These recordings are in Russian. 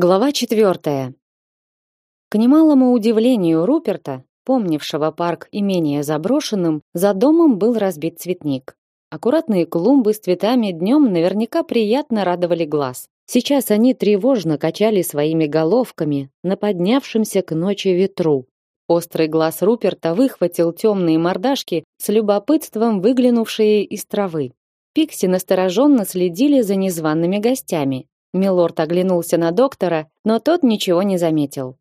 Глава четвертая. К немалому удивлению Руперта, помнившего парк имения заброшенным, за домом был разбит цветник. Аккуратные клумбы с цветами днем наверняка приятно радовали глаз. Сейчас они тревожно качали своими головками на поднявшемся к ночи ветру. Острый глаз Руперта выхватил темные мордашки с любопытством выглянувшие из травы. Пикси настороженно следили за незваными гостями, Милорд оглянулся на доктора, но тот ничего не заметил.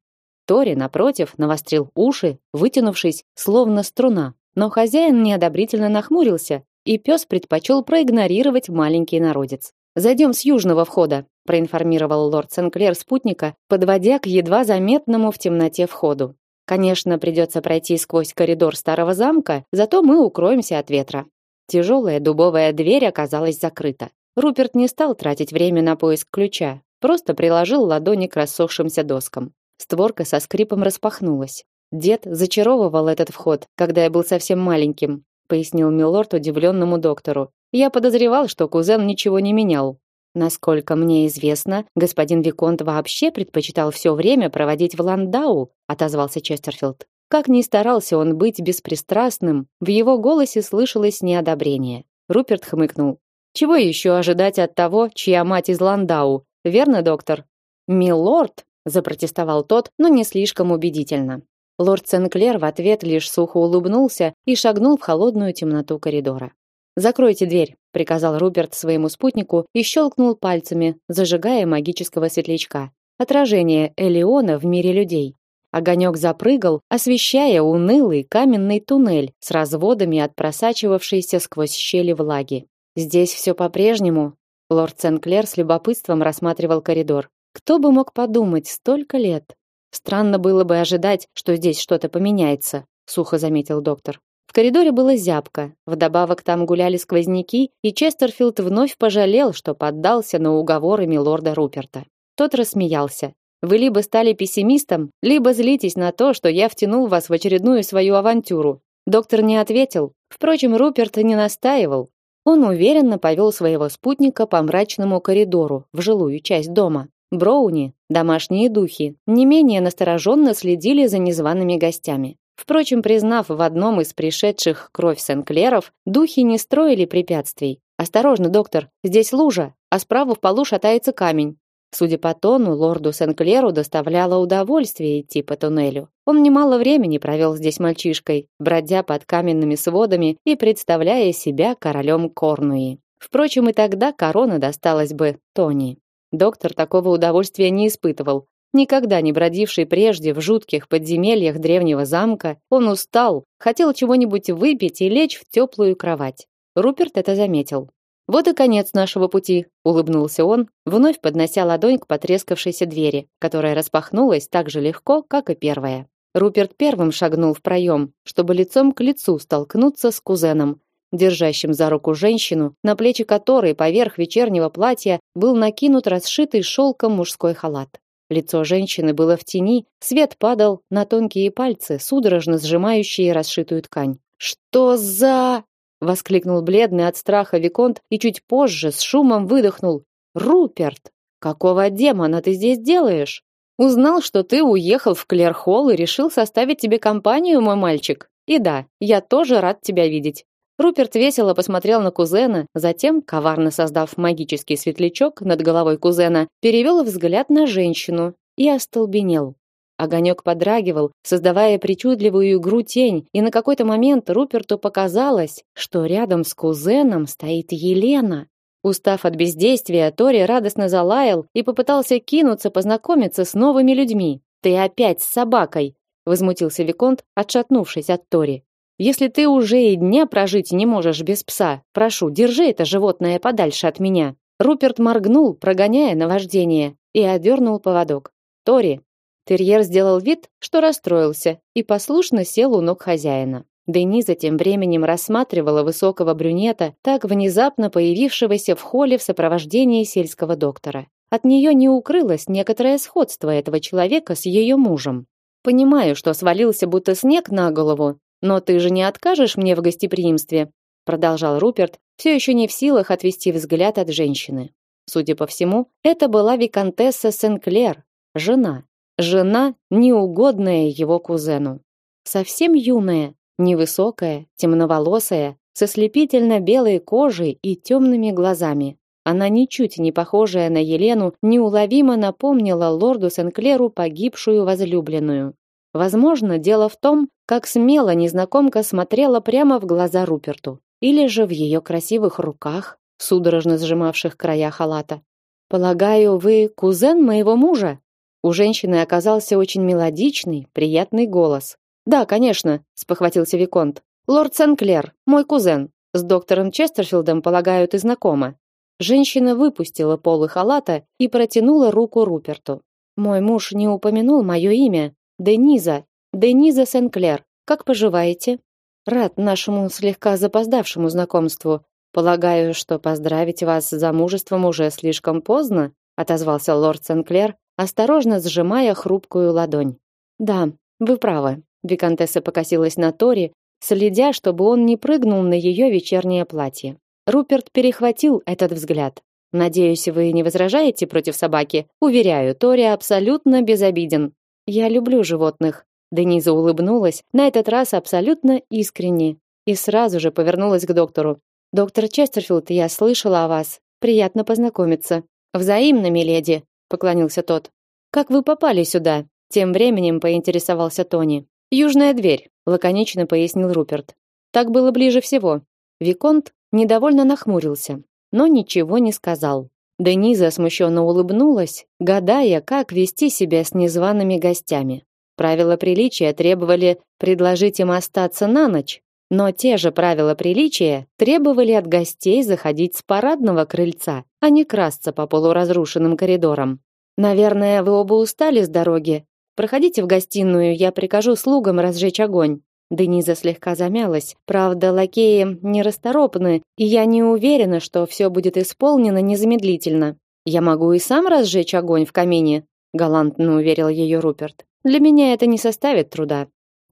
Тори, напротив, навострил уши, вытянувшись, словно струна. Но хозяин неодобрительно нахмурился, и пес предпочел проигнорировать маленький народец. «Зайдем с южного входа», проинформировал лорд Сенклер спутника, подводя к едва заметному в темноте входу. «Конечно, придется пройти сквозь коридор старого замка, зато мы укроемся от ветра». Тяжелая дубовая дверь оказалась закрыта. Руперт не стал тратить время на поиск ключа, просто приложил ладони к рассохшимся доскам. Створка со скрипом распахнулась. Дед зачаровывал этот вход, когда я был совсем маленьким, пояснил милорд удивленному доктору. Я подозревал, что кузен ничего не менял. Насколько мне известно, господин виконт вообще предпочитал все время проводить в Ландау, отозвался Честерфилд. Как ни старался он быть беспристрастным, в его голосе слышалось неодобрение. Руперт хмыкнул. Чего еще ожидать от того, чья мать из Ландау? Верно, доктор? Милорд, запротестовал тот, но не слишком убедительно. Лорд Сенклер в ответ лишь сухо улыбнулся и шагнул в холодную темноту коридора. «Закройте дверь», — приказал Руперт своему спутнику и щелкнул пальцами, зажигая магического светлячка. Отражение Элеона в мире людей. Огонек запрыгал, освещая унылый каменный туннель с разводами от просачивавшейся сквозь щели влаги. Здесь все по-прежнему. Лорд Сенклер с любопытством рассматривал коридор. Кто бы мог подумать столько лет? Странно было бы ожидать, что здесь что-то поменяется, сухо заметил доктор. В коридоре было зябко. Вдобавок там гуляли сквозняки, и Честерфилд вновь пожалел, что поддался на уговоры милорда Руперта. Тот рассмеялся. Вы либо стали пессимистом, либо злитесь на то, что я втянул вас в очередную свою авантюру. Доктор не ответил. Впрочем, Руперт не настаивал. Он уверенно повел своего спутника по мрачному коридору в жилую часть дома. Броуни, домашние духи, не менее настороженно следили за незваными гостями. Впрочем, признав в одном из пришедших кровь Сенклеров, духи не строили препятствий. «Осторожно, доктор, здесь лужа, а справа в полу шатается камень. Судя по тону, лорду Сенклеру доставляло удовольствие идти по туннелю. Он немало времени провел здесь мальчишкой, бродя под каменными сводами и представляя себя королем Корнуи. Впрочем, и тогда корона досталась бы Тони. Доктор такого удовольствия не испытывал. Никогда не бродивший прежде в жутких подземельях древнего замка, он устал, хотел чего-нибудь выпить и лечь в теплую кровать. Руперт это заметил. Вот и конец нашего пути, улыбнулся он, вновь поднося ладонь к потрескавшейся двери, которая распахнулась так же легко, как и первая. Руперт первым шагнул в проем, чтобы лицом к лицу столкнуться с кузеном, держащим за руку женщину, на плечи которой поверх вечернего платья был накинут расшитый шелком мужской халат. Лицо женщины было в тени, свет падал на тонкие пальцы, судорожно сжимающие расшитую ткань. «Что за...» воскликнул бледный от страха виконт и чуть позже с шумом выдохнул: "Руперт, какого демона ты здесь делаешь? Узнал, что ты уехал в Клерхолл и решил составить тебе компанию, мой мальчик. И да, я тоже рад тебя видеть". Руперт весело посмотрел на кузена, затем, коварно создав магический светлячок над головой кузена, перевел взгляд на женщину и остолбенел. Огонек подрагивал, создавая причудливую игру тень, и на какой-то момент Руперту показалось, что рядом с кузеном стоит Елена. Устав от бездействия, Тори радостно залаял и попытался кинуться познакомиться с новыми людьми. «Ты опять с собакой!» — возмутился Виконт, отшатнувшись от Тори. «Если ты уже и дня прожить не можешь без пса, прошу, держи это животное подальше от меня». Руперт моргнул, прогоняя наваждение, и одернул поводок. «Тори, Терьер сделал вид, что расстроился, и послушно сел у ног хозяина. Дениза тем временем рассматривала высокого брюнета, так внезапно появившегося в холле в сопровождении сельского доктора. От нее не укрылось некоторое сходство этого человека с ее мужем. «Понимаю, что свалился будто снег на голову, но ты же не откажешь мне в гостеприимстве», продолжал Руперт, все еще не в силах отвести взгляд от женщины. Судя по всему, это была виконтесса Сенклер, жена. Жена, неугодная его кузену. Совсем юная, невысокая, темноволосая, со слепительно белой кожей и темными глазами. Она ничуть не похожая на Елену, неуловимо напомнила лорду Сенклеру погибшую возлюбленную. Возможно, дело в том, как смело незнакомка смотрела прямо в глаза Руперту, или же в ее красивых руках, судорожно сжимавших края халата. Полагаю, вы кузен моего мужа? У женщины оказался очень мелодичный, приятный голос. Да, конечно, спохватился виконт. Лорд Сенклер, мой кузен. С доктором Честерфилдом, полагаю, ты знакома. Женщина выпустила полы халата и протянула руку Руперту. Мой муж не упомянул мое имя. Дениза, Дениза Сенклер. Как поживаете? Рад нашему слегка запоздавшему знакомству. Полагаю, что поздравить вас с замужеством уже слишком поздно, отозвался лорд Сенклер, осторожно сжимая хрупкую ладонь. Да, вы правы. Викантесса покосилась на Тори, следя, чтобы он не прыгнул на ее вечернее платье. Руперт перехватил этот взгляд. Надеюсь, вы не возражаете против собаки. Уверяю, Тори абсолютно безобиден. Я люблю животных. Дениза улыбнулась, на этот раз абсолютно искренне, и сразу же повернулась к доктору. Доктор Честерфилд, я слышала о вас. Приятно познакомиться. Взаимно, миледи, поклонился тот. Как вы попали сюда? Тем временем поинтересовался Тони. Южная дверь, лаконично пояснил Руперт. Так было ближе всего. Виконт недовольно нахмурился, но ничего не сказал. Дениза смущенно улыбнулась, гадая, как вести себя с незваными гостями. Правила приличия требовали предложить им остаться на ночь, но те же правила приличия требовали от гостей заходить с парадного крыльца, а не красться по полуразрушенным коридорам. Наверное, вы оба устали с дороги. Проходите в гостиную, я прикажу слугам разжечь огонь. Дениза слегка замялась. Правда, лакеи нерасторопны, и я не уверена, что все будет исполнено незамедлительно. Я могу и сам разжечь огонь в камине, галантно уверил ее Руперт. Для меня это не составит труда.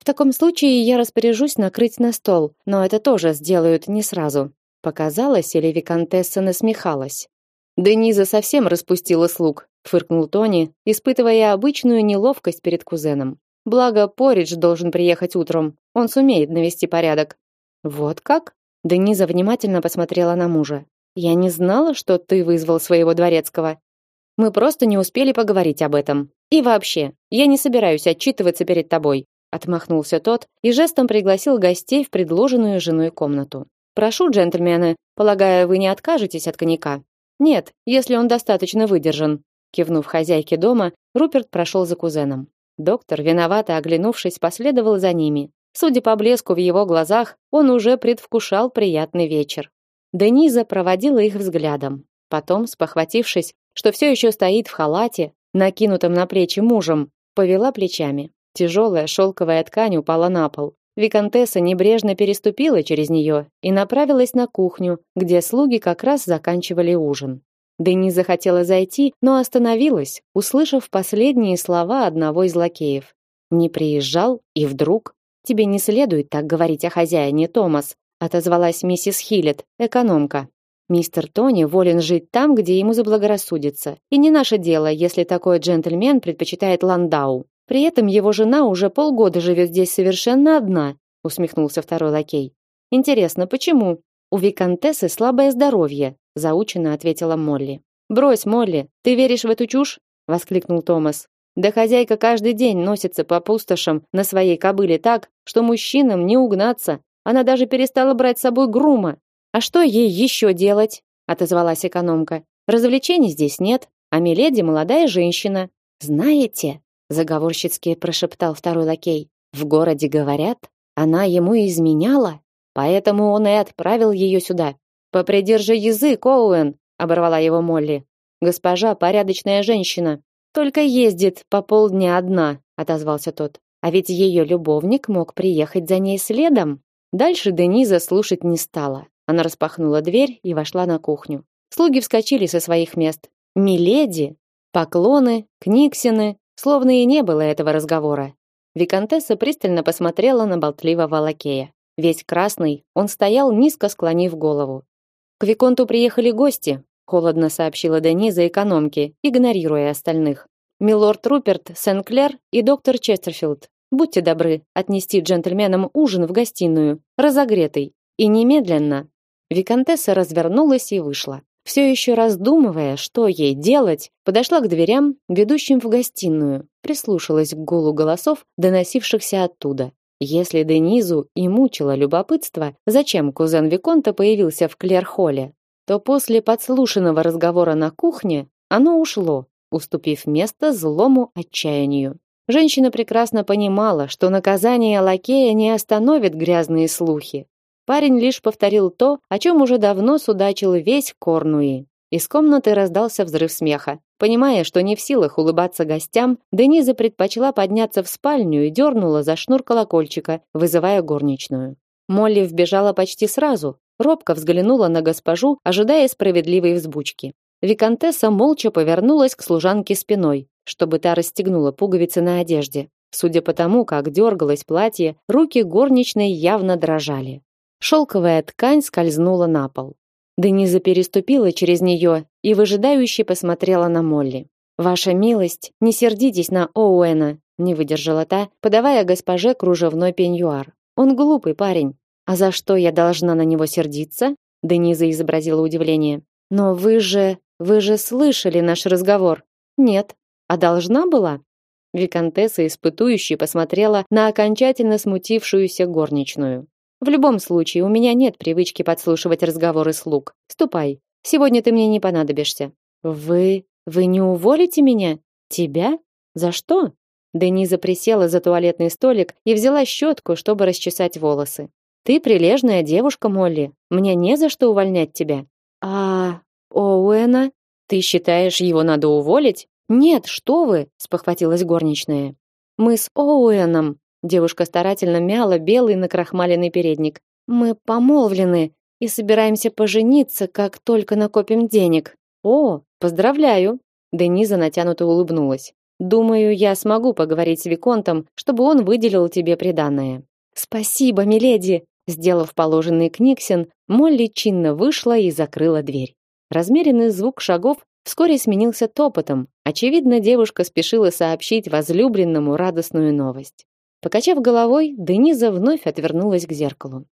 Таком случае я распоряжусь накрыть на стол, но это тоже сделают не сразу. Показалось, или виконтесса насмехалась. Дениза совсем распустила слуг, фыркнул Тони, испытывая обычную неловкость перед кузеном. Благо Поридж должен приехать утром. Он сумеет навести порядок. Вот как? Дениза внимательно посмотрела на мужа. Я не знала, что ты вызвал своего дворецкого. Мы просто не успели поговорить об этом. И вообще, я не собираюсь отчитываться перед тобой отмахнулся тот и жестом пригласил гостей в предложенную женой комнату. Прошу, джентльмены, полагаю, вы не откажетесь от коньяка. Нет, если он достаточно выдержан. Кивнув хозяйке дома, Руперт прошел за кузеном. Доктор, виновато оглянувшись, последовал за ними. Судя по блеску в его глазах, он уже предвкушал приятный вечер. Дениза проводила их взглядом. Потом, спохватившись, что все еще стоит в халате, накинутом на плечи мужем, повела плечами. Тяжелая шелковая ткань упала на пол. Викантесса небрежно переступила через нее и направилась на кухню, где слуги как раз заканчивали ужин. Дени захотела зайти, но остановилась, услышав последние слова одного из лакеев. «Не приезжал, и вдруг...» «Тебе не следует так говорить о хозяине, Томас», отозвалась миссис Хиллет, экономка. «Мистер Тони волен жить там, где ему заблагорассудится, и не наше дело, если такой джентльмен предпочитает Ландау». При этом его жена уже полгода живет здесь совершенно одна, усмехнулся второй лакей. Интересно, почему? У виконтессы слабое здоровье, заученно ответила Молли. Брось, Молли, ты веришь в эту чушь? воскликнул Томас. Да хозяйка каждый день носится по пустошам на своей кобыле так, что мужчинам не угнаться. Она даже перестала брать с собой грума. А что ей еще делать? отозвалась экономка. Развлечений здесь нет, а миледи молодая женщина. Знаете, заговорщицки прошептал второй лакей. В городе говорят, она ему изменяла, поэтому он и отправил ее сюда. Попридержи язык, Оуэн, оборвала его Молли. Госпожа порядочная женщина, только ездит по полдня одна, отозвался тот. А ведь ее любовник мог приехать за ней следом. Дальше Дениза слушать не стала. Она распахнула дверь и вошла на кухню. Слуги вскочили со своих мест. Миледи, поклоны, книгсины, Словно и не было этого разговора. Викантесса пристально посмотрела на болтливого лакея. Весь красный, он стоял низко склонив голову. К виконту приехали гости, холодно сообщила Дениза экономке, игнорируя остальных. милорд Руперт Сенклер и доктор Честерфилд. Будьте добры отнести джентльменам ужин в гостиную, разогретый, и немедленно. Викантесса развернулась и вышла. Все еще раздумывая, что ей делать, подошла к дверям, ведущим в гостиную, прислушалась к гулу голосов, доносившихся оттуда. Если Денизу и мучило любопытство, зачем кузен Виконта появился в Клерхолле, то после подслушанного разговора на кухне оно ушло, уступив место злому отчаянию. Женщина прекрасно понимала, что наказание лакея не остановит грязные слухи. Парень лишь повторил то, о чем уже давно судачил весь Корнуи. Из комнаты раздался взрыв смеха. Понимая, что не в силах улыбаться гостям, Дениза предпочла подняться в спальню и дернула за шнур колокольчика, вызывая горничную. Молли вбежала почти сразу, робко взглянула на госпожу, ожидая справедливой взбучки. Викантесса молча повернулась к служанке спиной, чтобы та расстегнула пуговицы на одежде. Судя по тому, как дергалось платье, руки горничной явно дрожали. Шелковая ткань скользнула на пол. Дениза переступила через нее и выжидающе посмотрела на Молли. Ваша милость, не сердитесь на Оуэна, не выдержала та, подавая госпоже кружевной пеньюар. Он глупый парень. А за что я должна на него сердиться? Дениза изобразила удивление. Но вы же, вы же слышали наш разговор. Нет, а должна была? Викантесса испытующе посмотрела на окончательно смутившуюся горничную. В любом случае, у меня нет привычки подслушивать разговоры слуг. Ступай. Сегодня ты мне не понадобишься. Вы вы не уволите меня? Тебя? За что? Дениза присела за туалетный столик и взяла щетку, чтобы расчесать волосы. Ты прилежная девушка, Молли. Мне не за что увольнять тебя. А Оуэна, ты считаешь, его надо уволить? Нет, что вы? спохватилась горничная. Мы с Оуэном Девушка старательно мяла белый накрахмаленный передник. Мы помолвлены и собираемся пожениться, как только накопим денег. О, поздравляю. Дениза натянуто улыбнулась. Думаю, я смогу поговорить с виконтом, чтобы он выделил тебе приданое. Спасибо, миледи. Сделав положенный книгсен, Молли чинно вышла и закрыла дверь. Размеренный звук шагов вскоре сменился топотом. Очевидно, девушка спешила сообщить возлюбленному радостную новость. Покачав головой, Дениза вновь отвернулась к зеркалу.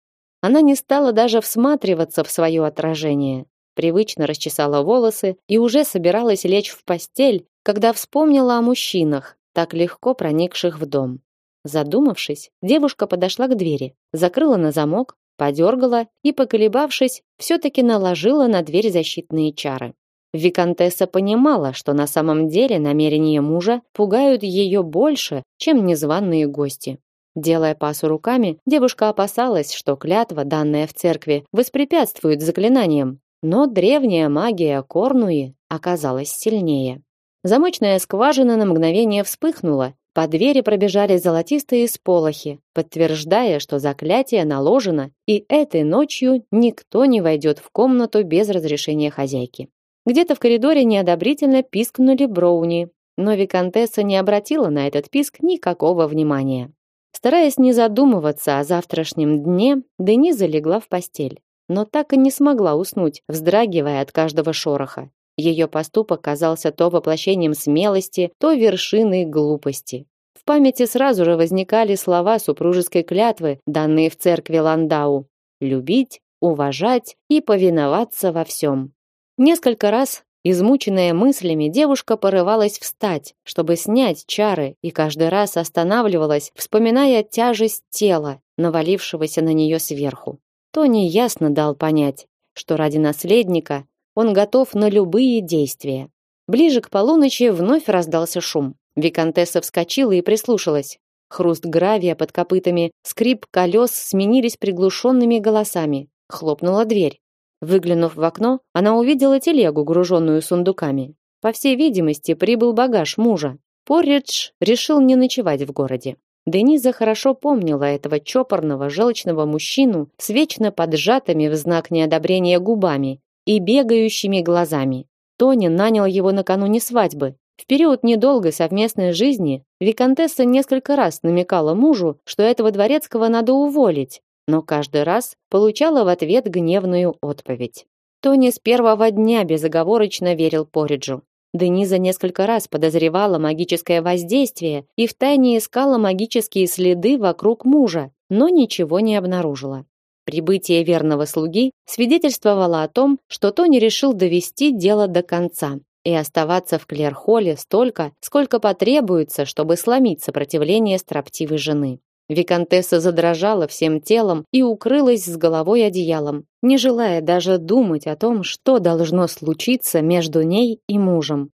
Она не стала даже всматриваться в свое отражение. Привычно расчесала волосы и уже собиралась лечь в постель, когда вспомнила о мужчинах, так легко проникших в дом. Задумавшись, девушка подошла к двери, закрыла на замок, подергала и, поколебавшись, все-таки наложила на дверь защитные чары. Викантесса понимала, что на самом деле намерения мужа пугают ее больше, чем незваные гости. Делая пасу руками, девушка опасалась, что клятва, данная в церкви, воспрепятствует заклинаниям, но древняя магия Корнуи оказалась сильнее. Замочная скважина на мгновение вспыхнула, по двери пробежали золотистые сполохи, подтверждая, что заклятие наложено, и этой ночью никто не войдет в комнату без разрешения хозяйки. Где-то в коридоре неодобрительно пискнули Броуни, но виконтесса не обратила на этот писк никакого внимания. Стараясь не задумываться о завтрашнем дне, Дениза легла в постель, но так и не смогла уснуть, вздрагивая от каждого шороха. Ее поступок казался то воплощением смелости, то вершиной глупости. В памяти сразу же возникали слова супружеской клятвы, данные в церкви Ландау: любить, уважать и повиноваться во всем. Несколько раз, измученная мыслями, девушка порывалась встать, чтобы снять чары, и каждый раз останавливалась, вспоминая тяжесть тела, навалившегося на нее сверху. Тони ясно дал понять, что ради наследника он готов на любые действия. Ближе к полуночи вновь раздался шум. Викантесса вскочила и прислушалась. Хруст гравия под копытами, скрип колес сменились приглушенными голосами. Хлопнула дверь. Выглянув в окно, она увидела телегу, груженную сундуками. По всей видимости, прибыл багаж мужа. Порридж решил не ночевать в городе. Дениза хорошо помнила этого чопорного, желчного мужчину с вечно поджатыми в знак неодобрения губами и бегающими глазами. Тони нанял его накануне свадьбы. В период недолгой совместной жизни виконтесса несколько раз намекала мужу, что этого дворецкого надо уволить, но каждый раз получала в ответ гневную отповедь. Тони с первого дня безоговорочно верил Пориджу. Дениза несколько раз подозревала магическое воздействие и втайне искала магические следы вокруг мужа, но ничего не обнаружила. Прибытие верного слуги свидетельствовало о том, что Тони решил довести дело до конца и оставаться в Клерхолле столько, сколько потребуется, чтобы сломить сопротивление строптивой жены. Викантесса задрожала всем телом и укрылась с головой одеялом, не желая даже думать о том, что должно случиться между ней и мужем.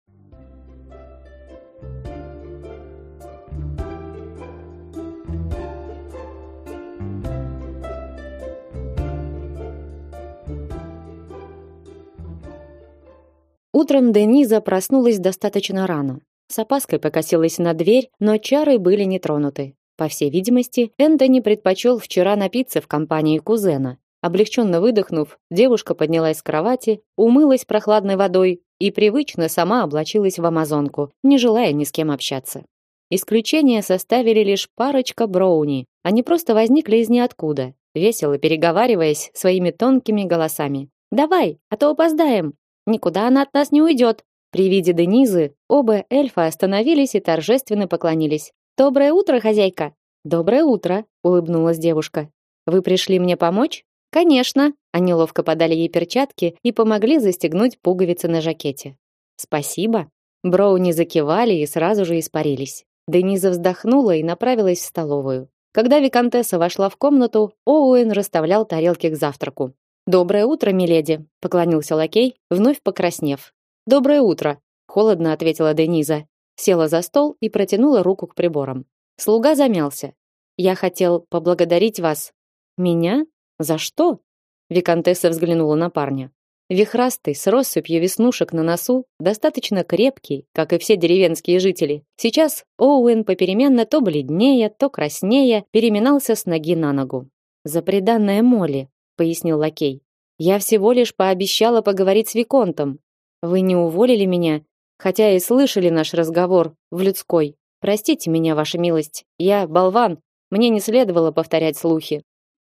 Утром Дениза проснулась достаточно рано. С опаской покосилась на дверь, но чары были не тронуты. По всей видимости, Энтони предпочел вчера напиться в компании кузена. Облегченно выдохнув, девушка поднялась с кровати, умылась прохладной водой и привычно сама облачилась в амазонку, не желая ни с кем общаться. Исключение составили лишь парочка броуни. Они просто возникли из ниоткуда, весело переговариваясь своими тонкими голосами. «Давай, а то опоздаем!» Никуда она от нас не уйдет. При виде Денизы оба эльфа остановились и торжественно поклонились. Доброе утро, хозяйка. Доброе утро, улыбнулась девушка. Вы пришли мне помочь? Конечно. Они ловко подали ей перчатки и помогли застегнуть пуговицы на жакете. Спасибо. Броуни закивали и сразу же испарились. Дениза вздохнула и направилась в столовую. Когда виконтесса вошла в комнату, Оуэн расставлял тарелки к завтраку. Доброе утро, миледи, поклонился лакей, вновь покраснев. Доброе утро, холодно ответила Дениза, села за стол и протянула руку к приборам. Слуга замялся. Я хотел поблагодарить вас. Меня? За что? Виконтесса взглянула на парня. Вихрастый, с россыпью веснушек на носу, достаточно крепкий, как и все деревенские жители. Сейчас Оуэн попеременно то бледнее, то краснее переминался с ноги на ногу. За преданное Молли, пояснил лакей. Я всего лишь пообещала поговорить с виконтом. Вы не уволили меня, хотя и слышали наш разговор в людской. Простите меня, ваша милость. Я болван. Мне не следовало повторять слухи.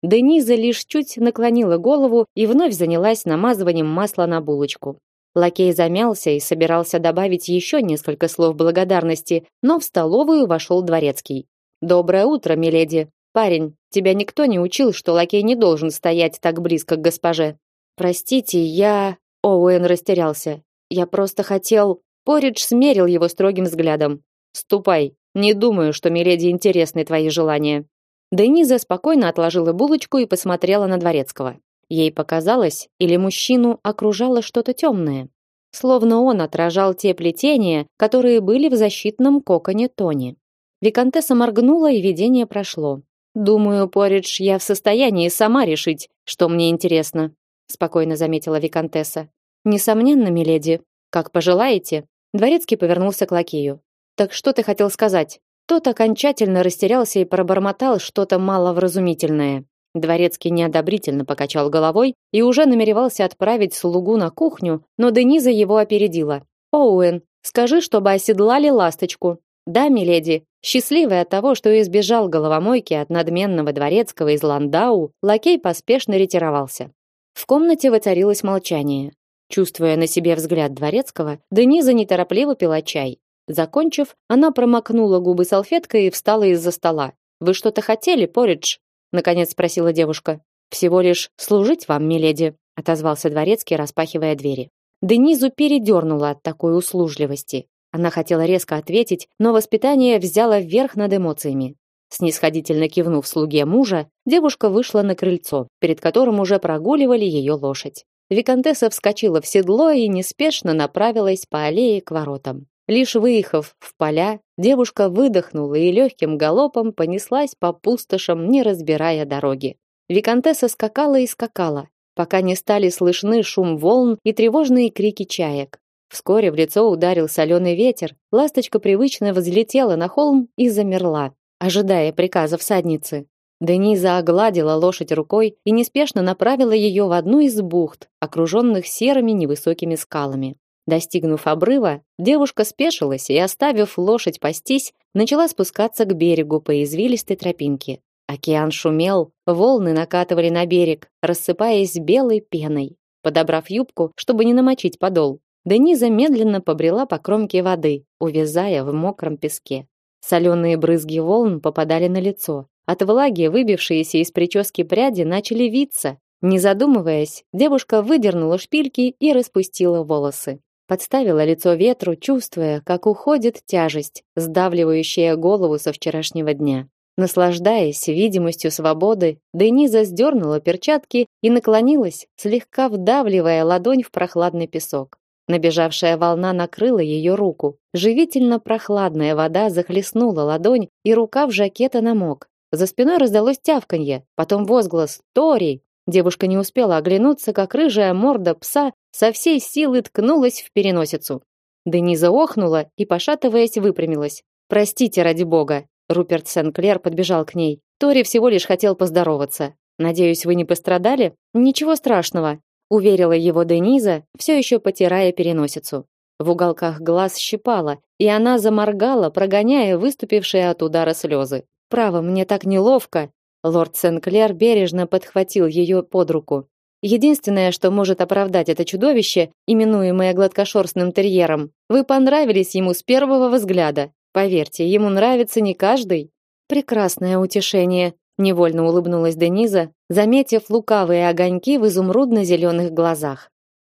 Дениза лишь чуть наклонила голову и вновь занялась намазыванием масла на булочку. Лакей замялся и собирался добавить еще несколько слов благодарности, но в столовую вошел дворецкий. Доброе утро, миледи. Парень, тебя никто не учил, что лакей не должен стоять так близко к госпоже. Простите, я Оуэн растерялся. Я просто хотел Поридж смерил его строгим взглядом. Ступай. Не думаю, что миледи интересны твои желания. Дениза спокойно отложила булочку и посмотрела на дворецкого. Ей показалось, или мужчину окружало что-то темное, словно он отражал те плетения, которые были в защитном коконе Тони. Викантесса моргнула, и видение прошло. Думаю, Поридж, я в состоянии сама решить, что мне интересно, спокойно заметила виконтесса. Несомненно, миледи, как пожелаете. Дворецкий повернулся к лакею. Так что ты хотел сказать? Тот окончательно растерялся и пробормотал что-то маловразумительное. Дворецкий неодобрительно покачал головой и уже намеревался отправить слугу на кухню, но Дениза его опередила. Оуэн, скажи, чтобы оседлали ласточку. Да, миледи, счастливый от того, что избежал головомойки от надменного дворецкого из Ландау, лакей поспешно ретировался. В комнате воцарилось молчание. Чувствуя на себе взгляд дворецкого, Дениза неторопливо пила чай. Закончив, она промокнула губы салфеткой и встала из-за стола. Вы что-то хотели, Поридж? наконец спросила девушка. Всего лишь служить вам, миледи, отозвался дворецкий, распахивая двери. Денизу передернула от такой услужливости. Она хотела резко ответить, но воспитание взяло верх над эмоциями. Снисходительно кивнув слуге мужа, девушка вышла на крыльцо, перед которым уже прогуливали ее лошадь. Викантесса вскочила в седло и неспешно направилась по аллее к воротам. Лишь выехав в поля, девушка выдохнула и легким галопом понеслась по пустошам, не разбирая дороги. Викантесса скакала и скакала, пока не стали слышны шум волн и тревожные крики чаек. Вскоре в лицо ударил соленый ветер. Ласточка привычно взлетела на холм и замерла, ожидая приказа всадницы. Дениза огладила лошадь рукой и неспешно направила ее в одну из бухт, окруженных серыми невысокими скалами. Достигнув обрыва, девушка спешилась и, оставив лошадь пастись, начала спускаться к берегу по извилистой тропинке. Океан шумел, волны накатывали на берег, рассыпаясь белой пеной. Подобрав юбку, чтобы не намочить подол, Дениза медленно побрела по кромке воды, увязая в мокром песке. Соленые брызги волн попадали на лицо. От влаги выбившиеся из прически пряди начали виться. Не задумываясь, девушка выдернула шпильки и распустила волосы. Подставила лицо ветру, чувствуя, как уходит тяжесть, сдавливающая голову со вчерашнего дня. Наслаждаясь видимостью свободы, Дениза сдернула перчатки и наклонилась, слегка вдавливая ладонь в прохладный песок. Набежавшая волна накрыла ее руку. Живительно прохладная вода захлестнула ладонь, и рука в жакета намок. За спиной раздалось тявканье, потом возглас «Тори!». Девушка не успела оглянуться, как рыжая морда пса со всей силы ткнулась в переносицу. Дениза охнула и, пошатываясь, выпрямилась. «Простите, ради бога!» Руперт Сен-Клер подбежал к ней. Тори всего лишь хотел поздороваться. Надеюсь, вы не пострадали? Ничего страшного, уверила его Дениза, все еще потирая переносицу. В уголках глаз щипала, и она заморгала, прогоняя выступившие от удара слезы. Право, мне так неловко. Лорд Сен-Клер бережно подхватил ее под руку. Единственное, что может оправдать это чудовище, именуемое гладкошерстным терьером, вы понравились ему с первого взгляда. Поверьте, ему нравится не каждый. Прекрасное утешение, невольно улыбнулась Дениза, заметив лукавые огоньки в изумрудно-зеленых глазах.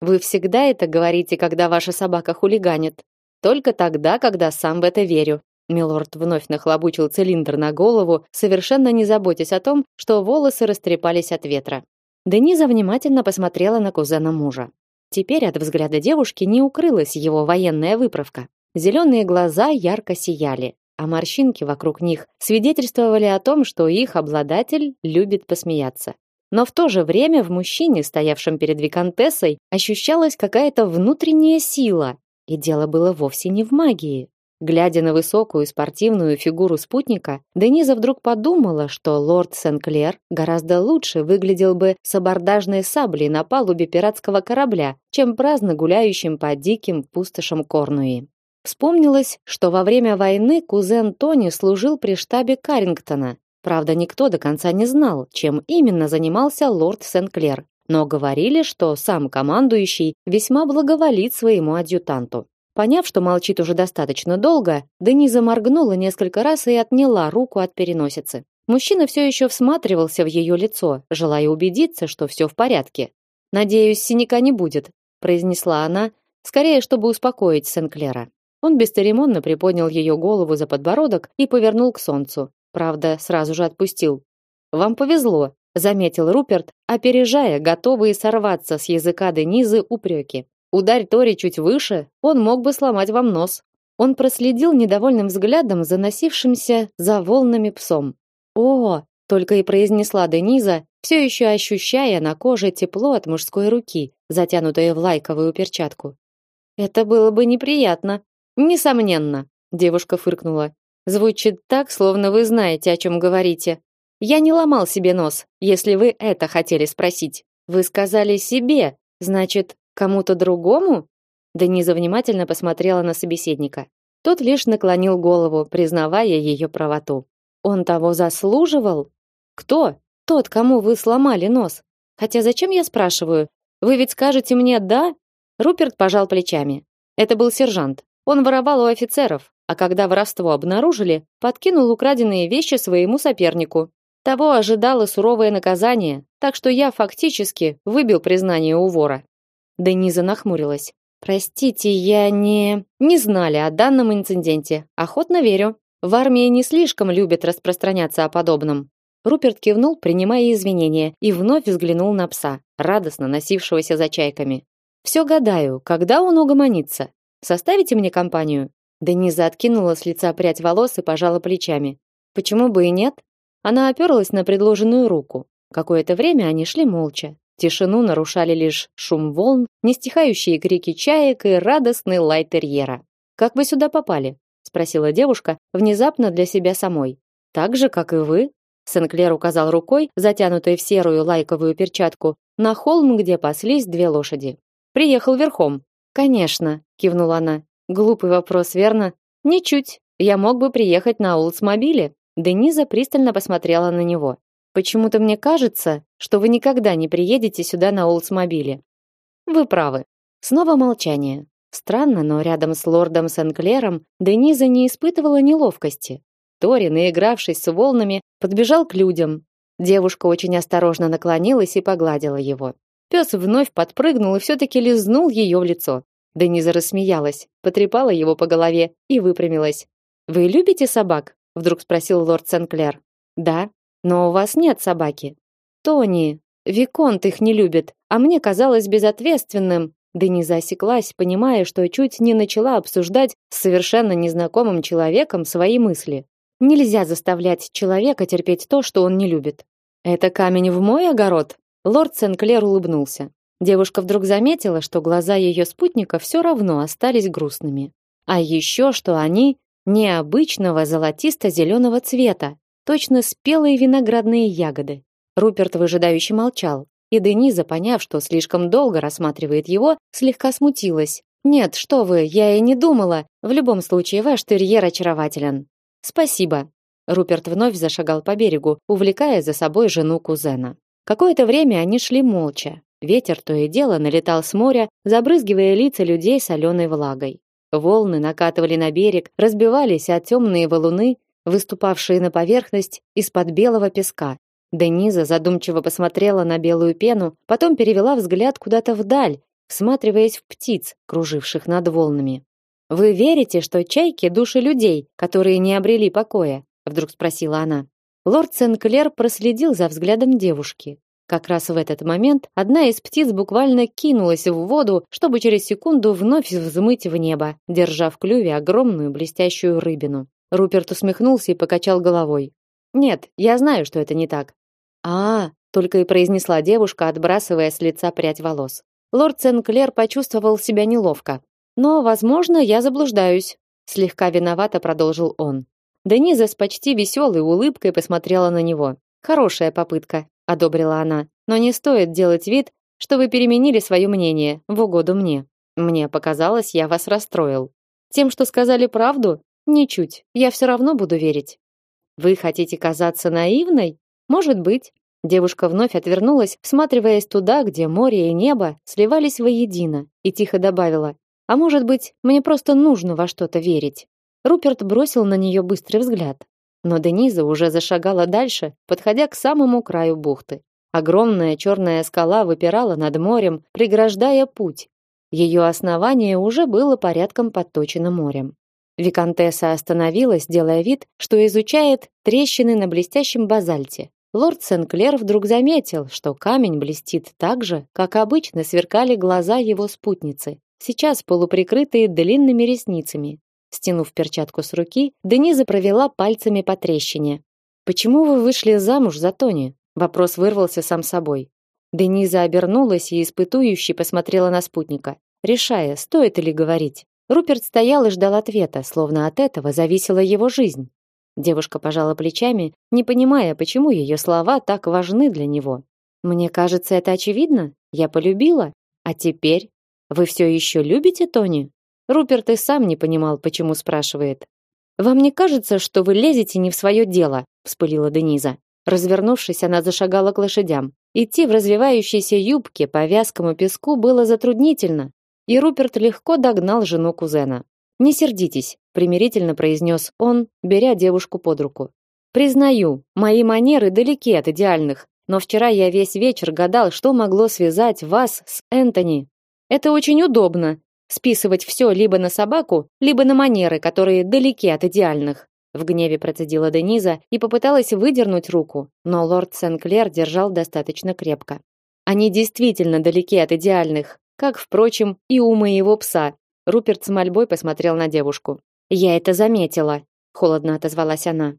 Вы всегда это говорите, когда ваша собака хулиганит. Только тогда, когда сам в это верю. Милорд вновь нахлобучил цилиндр на голову, совершенно не заботясь о том, что волосы растрепались от ветра. Дениза внимательно посмотрела на кузена мужа. Теперь от взгляда девушки не укрылась его военная выправка. Зеленые глаза ярко сияли, а морщинки вокруг них свидетельствовали о том, что их обладатель любит посмеяться. Но в то же время в мужчине, стоявшем перед виконтессой, ощущалась какая-то внутренняя сила, и дело было вовсе не в магии. Глядя на высокую спортивную фигуру спутника, Дениза вдруг подумала, что лорд Сен-Клер гораздо лучше выглядел бы с абордажной саблей на палубе пиратского корабля, чем праздно гуляющим по диким пустошам Корнуи. Вспомнилось, что во время войны кузен Тони служил при штабе Карингтона. Правда, никто до конца не знал, чем именно занимался лорд Сен-Клер, но говорили, что сам командующий весьма благоволит своему адъютанту. Поняв, что молчит уже достаточно долго, Дениза моргнула несколько раз и отняла руку от переносицы. Мужчина все еще всматривался в ее лицо, желая убедиться, что все в порядке. «Надеюсь, синяка не будет», произнесла она, скорее, чтобы успокоить Сен-Клера. Он бесцеремонно приподнял ее голову за подбородок и повернул к солнцу. Правда, сразу же отпустил. Вам повезло, заметил Руперт, опережая готовые сорваться с языка Денизы упреки. Ударь Тори чуть выше, он мог бы сломать вам нос. Он проследил недовольным взглядом за носившимся за волнами псом. О, только и произнесла Дениза, все еще ощущая на коже тепло от мужской руки, затянутой в лайковую перчатку. Это было бы неприятно. Несомненно, девушка фыркнула. Звучит так, словно вы знаете, о чем говорите. Я не ломал себе нос, если вы это хотели спросить. Вы сказали себе, значит, кому-то другому? Дениза внимательно посмотрела на собеседника. Тот лишь наклонил голову, признавая ее правоту. Он того заслуживал? Кто? Тот, кому вы сломали нос. Хотя зачем я спрашиваю? Вы ведь скажете мне «да»? Руперт пожал плечами. Это был сержант. Он воровал у офицеров, а когда воровство обнаружили, подкинул украденные вещи своему сопернику. Того ожидало суровое наказание, так что я фактически выбил признание у вора. Дениза нахмурилась. Простите, я не не знали о данном инциденте. Охотно верю. В армии не слишком любят распространяться о подобном. Руперт кивнул, принимая извинения, и вновь взглянул на пса, радостно носившегося за чайками. Все гадаю, когда он угомонится. Составите мне компанию?» Дениза откинула с лица прядь волос и пожала плечами. «Почему бы и нет?» Она оперлась на предложенную руку. Какое-то время они шли молча. Тишину нарушали лишь шум волн, нестихающие крики чаек и радостный лай терьера. «Как вы сюда попали?» — спросила девушка, внезапно для себя самой. «Так же, как и вы?» Сенклер указал рукой, затянутой в серую лайковую перчатку, на холм, где паслись две лошади. «Приехал верхом. Конечно, кивнула она. Глупый вопрос, верно? Ничуть. Я мог бы приехать на Олдсмобиле. Дениза пристально посмотрела на него. Почему-то мне кажется, что вы никогда не приедете сюда на Олдсмобиле. Вы правы. Снова молчание. Странно, но рядом с лордом Сенклером Дениза не испытывала неловкости. Тори, наигравшись с волнами, подбежал к людям. Девушка очень осторожно наклонилась и погладила его. Пес вновь подпрыгнул и все-таки лизнул ее в лицо. Дениза рассмеялась, потрепала его по голове и выпрямилась. «Вы любите собак?» – вдруг спросил лорд Сенклер. «Да, но у вас нет собаки». «Тони, Виконт их не любит, а мне казалось безответственным». Дениза осеклась, понимая, что чуть не начала обсуждать с совершенно незнакомым человеком свои мысли. Нельзя заставлять человека терпеть то, что он не любит. Это камень в мой огород. Лорд Сенклер улыбнулся. Девушка вдруг заметила, что глаза ее спутника все равно остались грустными. А еще, что они необычного золотисто-зеленого цвета, точно спелые виноградные ягоды. Руперт выжидающе молчал, и Дениза, поняв, что слишком долго рассматривает его, слегка смутилась. «Нет, что вы, я и не думала. В любом случае, ваш терьер очарователен». «Спасибо». Руперт вновь зашагал по берегу, увлекая за собой жену кузена. Какое-то время они шли молча. Ветер то и дело налетал с моря, забрызгивая лица людей соленой влагой. Волны накатывали на берег, разбивались о темные валуны, выступавшие на поверхность из-под белого песка. Дениза задумчиво посмотрела на белую пену, потом перевела взгляд куда-то вдаль, всматриваясь в птиц, круживших над волнами. Вы верите, что чайки души людей, которые не обрели покоя? вдруг спросила она. Лорд Сенклер проследил за взглядом девушки. Как раз в этот момент одна из птиц буквально кинулась в воду, чтобы через секунду вновь взмыть в небо, держа в клюве огромную блестящую рыбину. Руперт усмехнулся и покачал головой. Нет, я знаю, что это не так. А, только и произнесла девушка, отбрасывая с лица прядь волос. Лорд Сенклер почувствовал себя неловко. Но, возможно, я заблуждаюсь, слегка виновато продолжил он. Дениза с почти веселой улыбкой посмотрела на него. Хорошая попытка, одобрила она. Но не стоит делать вид, что вы переменили свое мнение в угоду мне. Мне показалось, я вас расстроил. Тем, что сказали правду? Ничуть. Я все равно буду верить. Вы хотите казаться наивной? Может быть. Девушка вновь отвернулась, всматриваясь туда, где море и небо сливались воедино, и тихо добавила: "А может быть, мне просто нужно во что-то верить". Руперт бросил на нее быстрый взгляд. Но Дениза уже зашагала дальше, подходя к самому краю бухты. Огромная черная скала выпирала над морем, преграждая путь. Ее основание уже было порядком подточено морем. Викантесса остановилась, делая вид, что изучает трещины на блестящем базальте. Лорд Сенклер вдруг заметил, что камень блестит так же, как обычно сверкали глаза его спутницы, сейчас полуприкрытые длинными ресницами. Стянув перчатку с руки, Дениза провела пальцами по трещине. «Почему вы вышли замуж за Тони?» Вопрос вырвался сам собой. Дениза обернулась и испытующе посмотрела на спутника, решая, стоит ли говорить. Руперт стоял и ждал ответа, словно от этого зависела его жизнь. Девушка пожала плечами, не понимая, почему ее слова так важны для него. Мне кажется, это очевидно. Я полюбила. А теперь вы все еще любите Тони? Руперт и сам не понимал, почему спрашивает. Вам не кажется, что вы лезете не в свое дело? вспылила Дениза. Развернувшись, она зашагала к лошадям. Идти в развивающейся юбке по вязкому песку было затруднительно, и Руперт легко догнал жену кузена. Не сердитесь, примирительно произнес он, беря девушку под руку. Признаю, мои манеры далеки от идеальных, но вчера я весь вечер гадал, что могло связать вас с Энтони. Это очень удобно, списывать все либо на собаку, либо на манеры, которые далеки от идеальных. В гневе процедила Дениза и попыталась выдернуть руку, но лорд Сенклер держал достаточно крепко. Они действительно далеки от идеальных, как, впрочем, и у моего пса. Руперт с мольбой посмотрел на девушку. Я это заметила, холодно отозвалась она.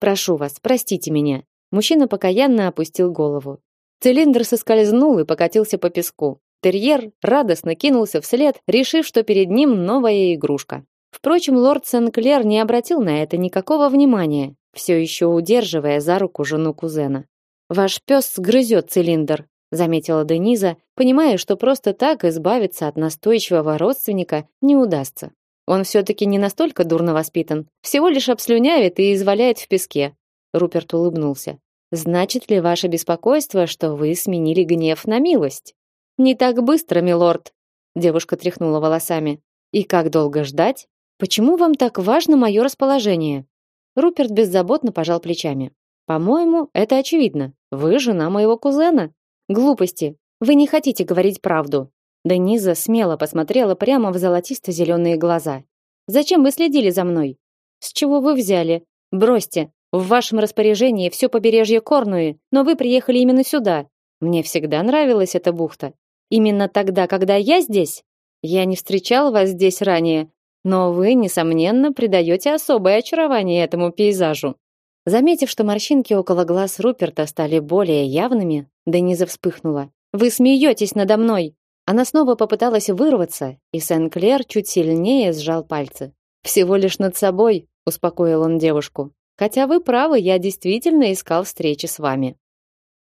Прошу вас, простите меня. Мужчина покаянно опустил голову. Цилиндр соскользнул и покатился по песку. Терьер радостно кинулся вслед, решив, что перед ним новая игрушка. Впрочем, лорд Сенклер не обратил на это никакого внимания, все еще удерживая за руку жену кузена. Ваш пес сгрызет цилиндр, заметила Дениза, понимая, что просто так избавиться от настойчивого родственника не удастся. Он все таки не настолько дурно воспитан, всего лишь обслюнявит и изваляет в песке. Руперт улыбнулся. Значит ли ваше беспокойство, что вы сменили гнев на милость? Не так быстро, милорд. Девушка тряхнула волосами. И как долго ждать? Почему вам так важно мое расположение? Руперт беззаботно пожал плечами. По-моему, это очевидно. Вы жена моего кузена. Глупости. Вы не хотите говорить правду. Дениза смело посмотрела прямо в золотисто-зеленые глаза. Зачем вы следили за мной? С чего вы взяли? Бросьте. В вашем распоряжении все побережье Корнуи, но вы приехали именно сюда. Мне всегда нравилась эта бухта. Именно тогда, когда я здесь, я не встречал вас здесь ранее, но вы несомненно придаете особое очарование этому пейзажу. Заметив, что морщинки около глаз Руперта стали более явными, Дениза вспыхнула. Вы смеетесь надо мной. Она снова попыталась вырваться, и Сен-Клер чуть сильнее сжал пальцы. Всего лишь над собой, успокоил он девушку. Хотя вы правы, я действительно искал встречи с вами.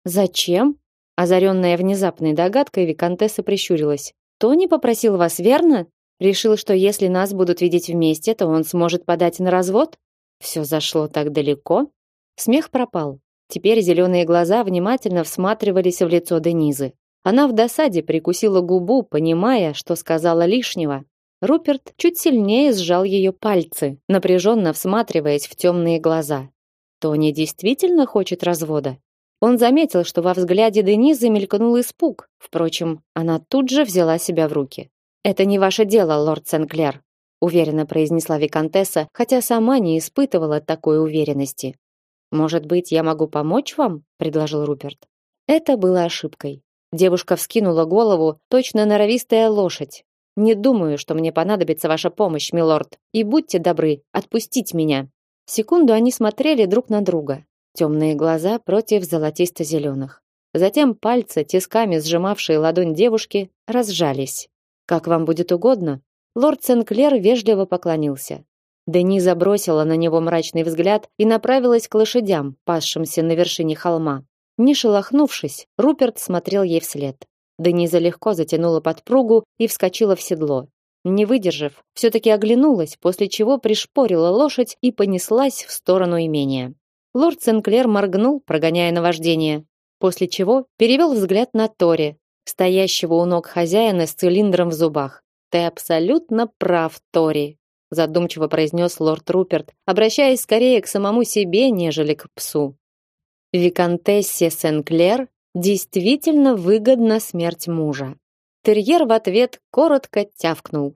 Зачем? Озаренная внезапной догадкой, виконтесса прищурилась. Тони попросил вас, верно? Решил, что если нас будут видеть вместе, то он сможет подать на развод? Все зашло так далеко? Смех пропал. Теперь зеленые глаза внимательно всматривались в лицо Денизы. Она в досаде прикусила губу, понимая, что сказала лишнего. Руперт чуть сильнее сжал ее пальцы, напряженно всматриваясь в темные глаза. Тони действительно хочет развода. Он заметил, что во взгляде Денизы мелькнул испуг. Впрочем, она тут же взяла себя в руки. «Это не ваше дело, лорд Сенклер», уверенно произнесла виконтесса, хотя сама не испытывала такой уверенности. «Может быть, я могу помочь вам?» – предложил Руперт. Это было ошибкой. Девушка вскинула голову, точно норовистая лошадь. «Не думаю, что мне понадобится ваша помощь, милорд, и будьте добры, отпустить меня». Секунду они смотрели друг на друга темные глаза против золотисто-зеленых. Затем пальцы, тисками сжимавшие ладонь девушки, разжались. «Как вам будет угодно?» Лорд Сенклер вежливо поклонился. Дени забросила на него мрачный взгляд и направилась к лошадям, пасшимся на вершине холма. Не шелохнувшись, Руперт смотрел ей вслед. Дениза легко затянула подпругу и вскочила в седло. Не выдержав, все-таки оглянулась, после чего пришпорила лошадь и понеслась в сторону имения. Лорд Сенклер моргнул, прогоняя наваждение, после чего перевел взгляд на Тори, стоящего у ног хозяина с цилиндром в зубах. Ты абсолютно прав, Тори, задумчиво произнес лорд Руперт, обращаясь скорее к самому себе, нежели к псу. Викантессе Сенклер действительно выгодна смерть мужа. Терьер в ответ коротко тявкнул.